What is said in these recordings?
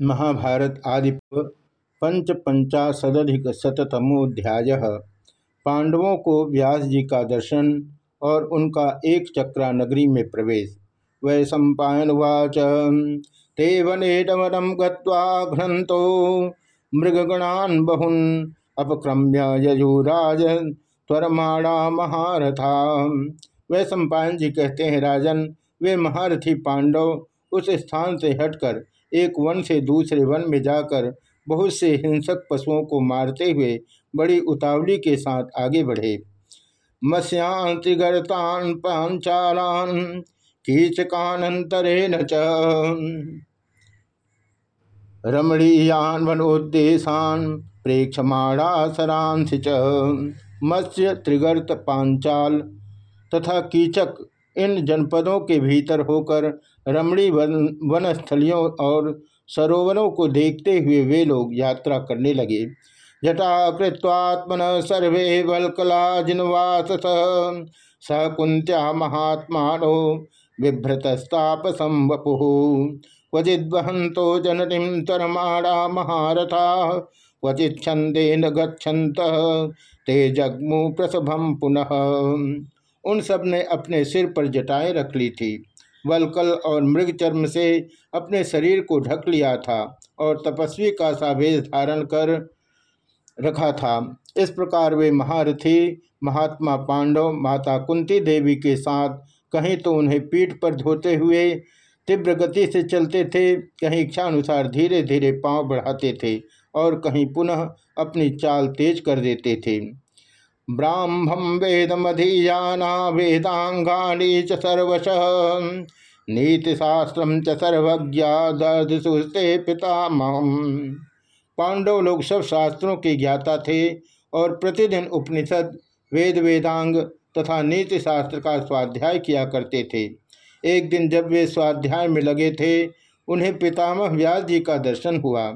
महाभारत आदि पंच पंचाशदिक शतमोध्याय पांडवों को व्यास जी का दर्शन और उनका एक चक्रा नगरी में प्रवेश। वै सम्पावाच ते वनेटवनम गृंतो मृगगणान बहुन अपक्रम्य यजुराज, त्वरमाणा महारथा वै सम्पायन जी कहते हैं, राजन, वे महारथी पांडव उस स्थान से हटकर एक वन से दूसरे वन में जाकर बहुत से हिंसक पशुओं को मारते हुए बड़ी उतावली के साथ आगे बढ़े। मत्स्यान त्रिगर्तान पांचालान कीचकानंतरेण रमणीयान वनोद्देशान प्रेक्षमाणा सरांसि च। मत्स्य त्रिगर्त पांचाल तथा कीचक इन जनपदों के भीतर होकर रमणी वन, वनस्थलियों और सरोवरों को देखते हुए वे लोग यात्रा करने लगे। जटा कृत्वात्मन सर्वे वल्कला जिनवास स कुंत्या महात्मा बिभ्रतस्तापसम वपु क्वचिद्वहंतो जननीम तरमाणा महारथा क्वचित छंदेन गच्छन्त ते जगमु प्रसभम पुनः। उन सबने अपने सिर पर जटाएँ रख ली थी। वलकल और मृग चर्म से अपने शरीर को ढक लिया था और तपस्वी का सा वेश धारण कर रखा था। इस प्रकार वे महारथी, महात्मा पांडव, माता कुंती देवी के साथ कहीं तो उन्हें पीठ पर धोते हुए तीव्र गति से चलते थे, कहीं इच्छानुसार धीरे धीरे पाँव बढ़ाते थे और कहीं पुनः अपनी चाल तेज कर देते थे। ब्राह्मम वेदमधीयाना वेदांगानी च सर्वश। नीतिशास्त्र च सर्वज्ञा पितामह पांडव लोग सब शास्त्रों के ज्ञाता थे और प्रतिदिन उपनिषद वेद वेदांग तथा नीति शास्त्र का स्वाध्याय किया करते थे। एक दिन जब वे स्वाध्याय में लगे थे, उन्हें पितामह व्यास जी का दर्शन हुआ।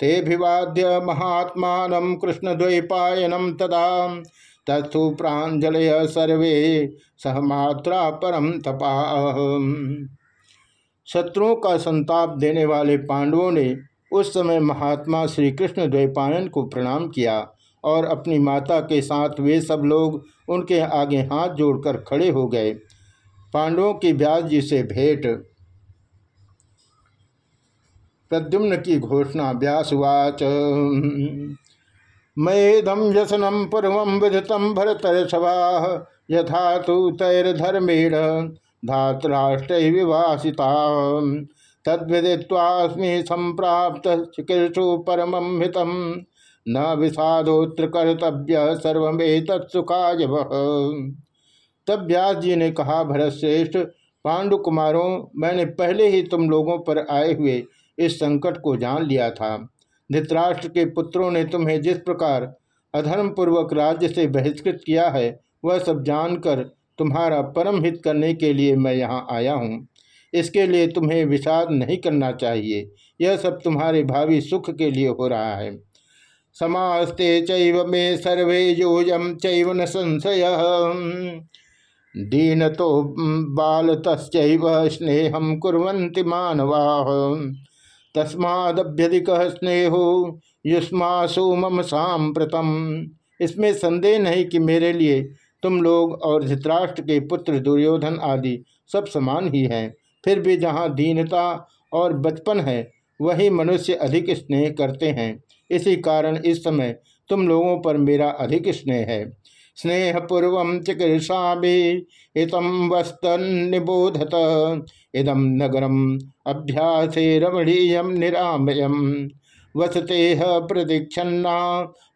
तेभिवाद्य महात्मा कृष्ण द्वैपायनम तदा तत्थु प्राजल सर्वे सहमात्रा परम तपा। शत्रुओं का संताप देने वाले पांडवों ने उस समय महात्मा श्री कृष्ण द्वैपायन को प्रणाम किया और अपनी माता के साथ वे सब लोग उनके आगे हाथ जोड़कर खड़े हो गए। पांडवों की व्यास जी से भेंट। प्रद्युम्न की घोषणा व्यासवाच मेदम व्यसनम पूर्व विधतम भरतर्षभा यथा तो तैर्धर्मेण धातराष्ट्र विवासिता तद्विदिवास्मी संप्राप्त चिकीर्षु परम हितम न विषादोत्र कर्तव्य सर्वे तत्सुखाय तब व्यास जी ने कहा, भरत श्रेष्ठ पांडु कुमारों मैंने पहले ही तुम लोगों पर आए हुए इस संकट को जान लिया था। धृतराष्ट्र के पुत्रों ने तुम्हें जिस प्रकार अधर्म पूर्वक राज्य से बहिष्कृत किया है, वह सब जानकर तुम्हारा परम हित करने के लिए मैं यहाँ आया हूँ। इसके लिए तुम्हें विषाद नहीं करना चाहिए। यह सब तुम्हारे भावी सुख के लिए हो रहा है। समास्ते चैव में सर्वे योजम चैव न संशय। दीन तो बाल तस्व स्नेहम कुरंति मानवा। तस्मादभ्यधिक स्नेहो युष्मासु मम सांप्रतम इसमें संदेह नहीं कि मेरे लिए तुम लोग और धृतराष्ट्र के पुत्र दुर्योधन आदि सब समान ही हैं। फिर भी जहाँ दीनता और बचपन है, वही मनुष्य अधिक स्नेह करते हैं। इसी कारण इस समय तुम लोगों पर मेरा अधिक स्नेह है। स्नेहपूर्व चिकित्सा भी इतम वस्तन निबोधत इदम नगरम अभ्यास रमणीय निरामयम। वसते प्रदीक्षन्ना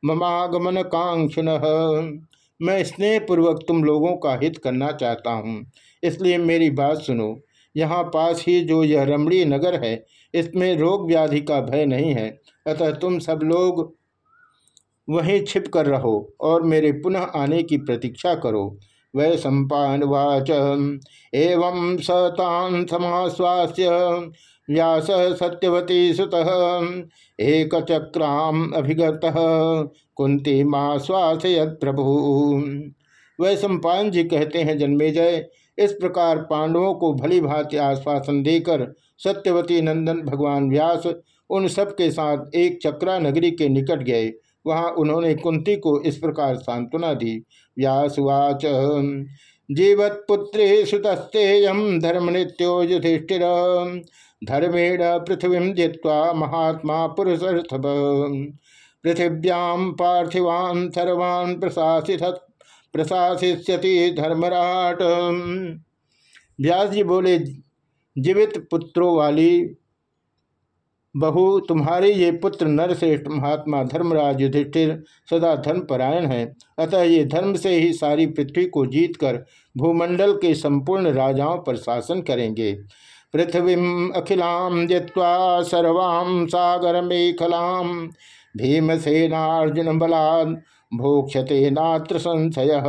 ममागमन कांक्षुन मैं स्नेहपूर्वक तुम लोगों का हित करना चाहता हूँ। इसलिए मेरी बात सुनो। यहाँ पास ही जो यह रमणीय नगर है, इसमें रोग व्याधि का भय नहीं है। अतः तुम सब लोग वहीं छिप कर रहो और मेरे पुनः आने की प्रतीक्षा करो। वै सम्पावाच एवं सतान समाश्वास्य। व्यास सत्यवती सुत एक चक्राम अभिगत। कुंती माँ श्वासयत प्रभु। वह सम्पान जी कहते हैं, जन्मेजय, इस प्रकार पांडवों को भली भांति आश्वासन देकर सत्यवती नंदन भगवान व्यास उन सब के साथ एक चक्रा नगरी के निकट गए। वहाँ उन्होंने कुंती को इस प्रकार सांत्वना दी। व्यासुवाच जीवत्पुत्रे सुतस्तेयम धर्म नित्यो युधिष्ठिर, धर्मेण पृथ्वी जित्वा महात्मा पुरुष पृथिव्याम पार्थिवान सर्वान् प्रशासित प्रशासिष्यति धर्मराट। व्यास जी बोले, जीवित पुत्रों वाली बहु, तुम्हारे ये पुत्र नरश्रेष्ठ महात्मा धर्मराज युधिष्ठिर सदा धर्मपरायण है। अतः ये धर्म से ही सारी पृथ्वी को जीतकर भूमंडल के संपूर्ण राजाओं पर शासन करेंगे। पृथ्वी अखिलाम जित्वा सर्वाम सागर मेखलाम भीमसेनार्जुन बलाद भोक्षते नात्र संशय।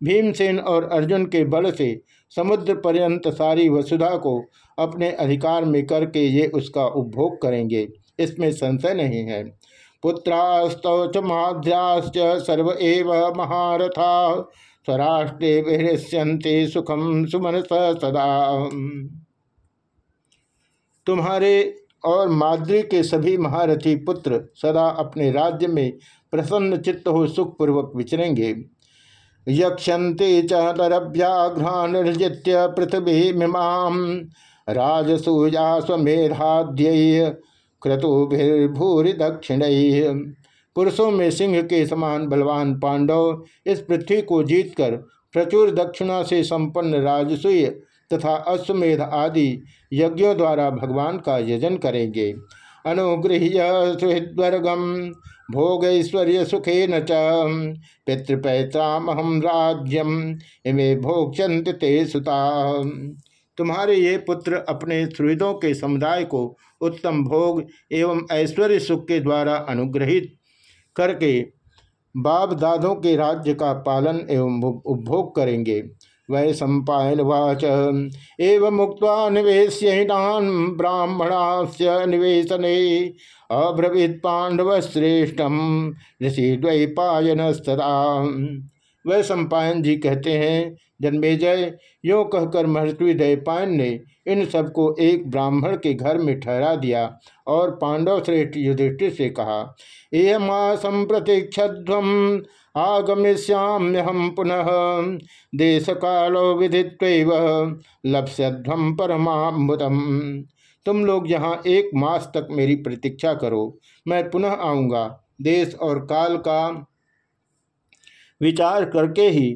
भीमसेन और अर्जुन के बल से समुद्र पर्यंत सारी वसुधा को अपने अधिकार में करके ये उसका उपभोग करेंगे। इसमें संशय नहीं है। पुत्रास्तौच माध्याश्च सर्व एव महारथा। स्वराष्ट्रे विहृष्यंते सुखम सुमन सदा। तुम्हारे और माद्री के सभी महारथी पुत्र सदा अपने राज्य में प्रसन्न चित्त हो सुखपूर्वक विचरेंगे। यक्षन्ते च नरभ्याघ्रान्जित्य पृथ्वी मिमाम राजसूया स्वमेधाद्य क्रतुभिर्भूरि दक्षिण पुरुषों में सिंह के समान बलवान पांडव इस पृथ्वी को जीतकर प्रचुर दक्षिणा से संपन्न राजसूय तथा अश्वमेध आदि यज्ञों द्वारा भगवान का यजन करेंगे। अनुगृह्य सुहृद्वर्गम भोगैश्वर्य सुखे न पितृपैत्रामहम राज्यम इमे भोक्षंत ते सुता तुम्हारे ये पुत्र अपने सुहृदों के समुदाय को उत्तम भोग एवं ऐश्वर्य सुख के द्वारा अनुग्रहित करके बाप दादों के राज्य का पालन एवं उपभोग करेंगे। वै सम्पायनवाच। एवं मुक्त निवेश्यहीनान ब्राह्मणा निवेशने अब्रवीत पांडव श्रेष्ठम ऋषि द्वैपायन सदा वह सम्पायन जी कहते हैं जन्मेजय यो कहकर महर्षि दयपायन ने इन सबको एक ब्राह्मण के घर में ठहरा दिया और पांडव श्रेष्ठ युधिष्ठिर से कहा ये माँ संप्रतीक्षध्वम आगमिष्याम्यहम पुनः देश कालो विधित्व लप्स्यध्वम परमाबुदम तुम लोग यहाँ एक मास तक मेरी प्रतीक्षा करो, मैं पुनः आऊँगा, देश और काल का विचार करके ही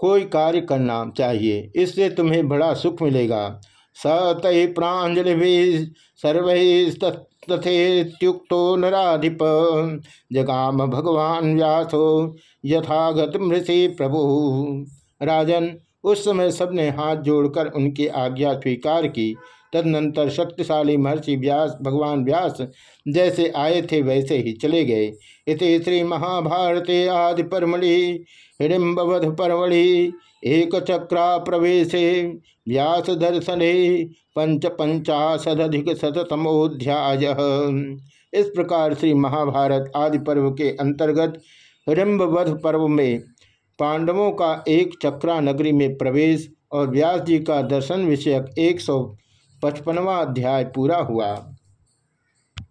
कोई कार्य करना चाहिए। इससे तुम्हें बड़ा सुख मिलेगा। स तय प्राजलि सर्व तथेत्युक्तो नाधिप जगाम भगवान व्यासो यथागत मृषि प्रभु। राजन, उस समय सबने हाथ जोड़कर उनकी आज्ञा स्वीकार की। तदनंतर शक्तिशाली महर्षि व्यास, भगवान व्यास जैसे आए थे वैसे ही चले गए। इस श्री महाभारते आदि परमढ़ि हिडिबवध परमढ़ि एक चक्रा प्रवेश व्यास दर्शने पंच पंचाशदिक शतमोध्याय इस प्रकार श्री महाभारत आदि पर्व के अंतर्गत हिडिबवध पर्व में पांडवों का एक चक्रा नगरी में प्रवेश और व्यास जी का दर्शन विषयक एक सौ पचपनवा अध्याय पूरा हुआ।